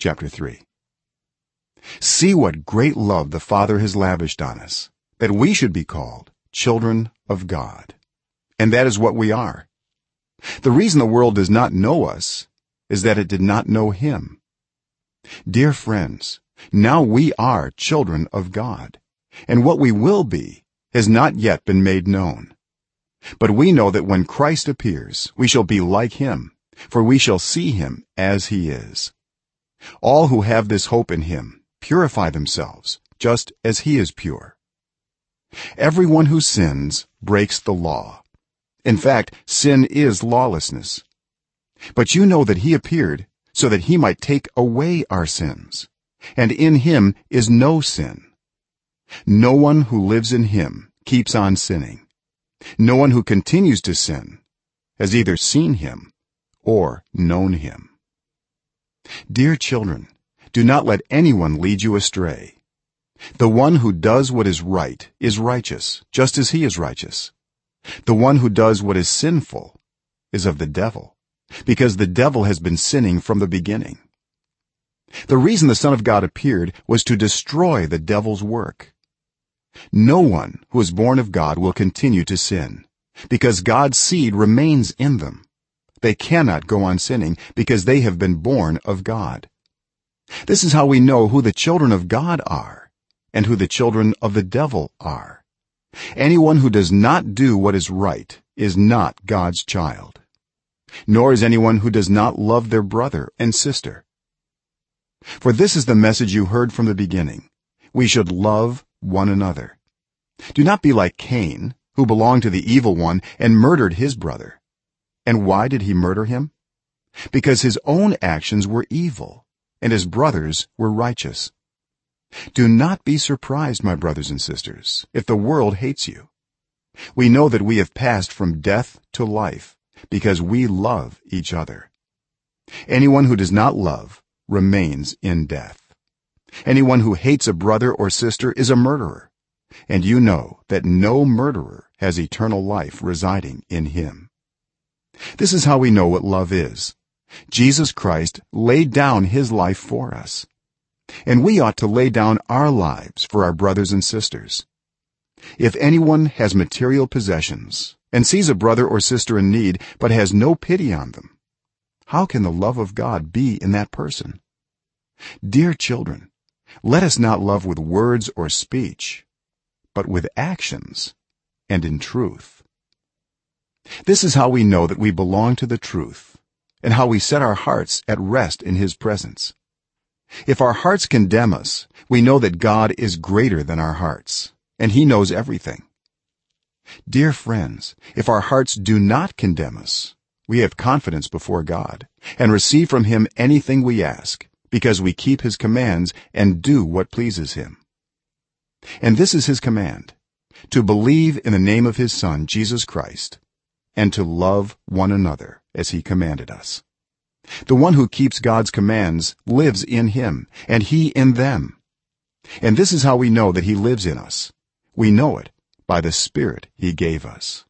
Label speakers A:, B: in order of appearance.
A: chapter 3 see what great love the father has lavished on us that we should be called children of god. And that is what we are. The reason the world does not know us is that it did not know him. Dear friends now we are children of god and what we will be has not yet been made known. But we know that when christ appears we shall be like him for we shall see him as he is all who have this hope in him purify themselves just as he is pure. Everyone who sins breaks the law. In fact sin is lawlessness. But you know that he appeared so that he might take away our sins. And in him is no sin. No one who lives in him keeps on sinning. No one who continues to sin has either seen him or known him dear children do not let anyone lead you astray. The one who does what is right is righteous just as he is righteous. The one who does what is sinful is of the devil because the devil has been sinning from the beginning. The reason the son of god appeared was to destroy the devil's work. No one who is born of god will continue to sin because god's seed remains in them they cannot go on sinning because they have been born of god. This is how we know who the children of god are and who the children of the devil are. Anyone who does not do what is right is not god's child nor is anyone who does not love their brother and sister. For this is the message you heard from the beginning. We should love one another. Do not be like cain who belonged to the evil one and murdered his brother and why did he murder him? Because his own actions were evil and his brothers were righteous. Do not be surprised my brothers and sisters if the world hates you. We know that we have passed from death to life because we love each other. Anyone who does not love remains in death. Anyone who hates a brother or sister is a murderer and you know that no murderer has eternal life residing in him this is how we know what love is. Jesus christ laid down his life for us. And we ought to lay down our lives for our brothers and sisters. If anyone has material possessions and sees a brother or sister in need but has no pity on them how can the love of god be in that person? Dear children let us not love with words or speech but with actions and in truth this is how we know that we belong to the truth and how we set our hearts at rest in his presence. If our hearts condemn us we know that god is greater than our hearts and he knows everything. Dear friends if our hearts do not condemn us we have confidence before god and receive from him anything we ask because we keep his commands and do what pleases him. And this is his command to believe in the name of his son jesus christ and to love one another as he commanded us. The one who keeps god's commands lives in him and he in them. And this is how we know that he lives in us. We know it by the spirit he gave us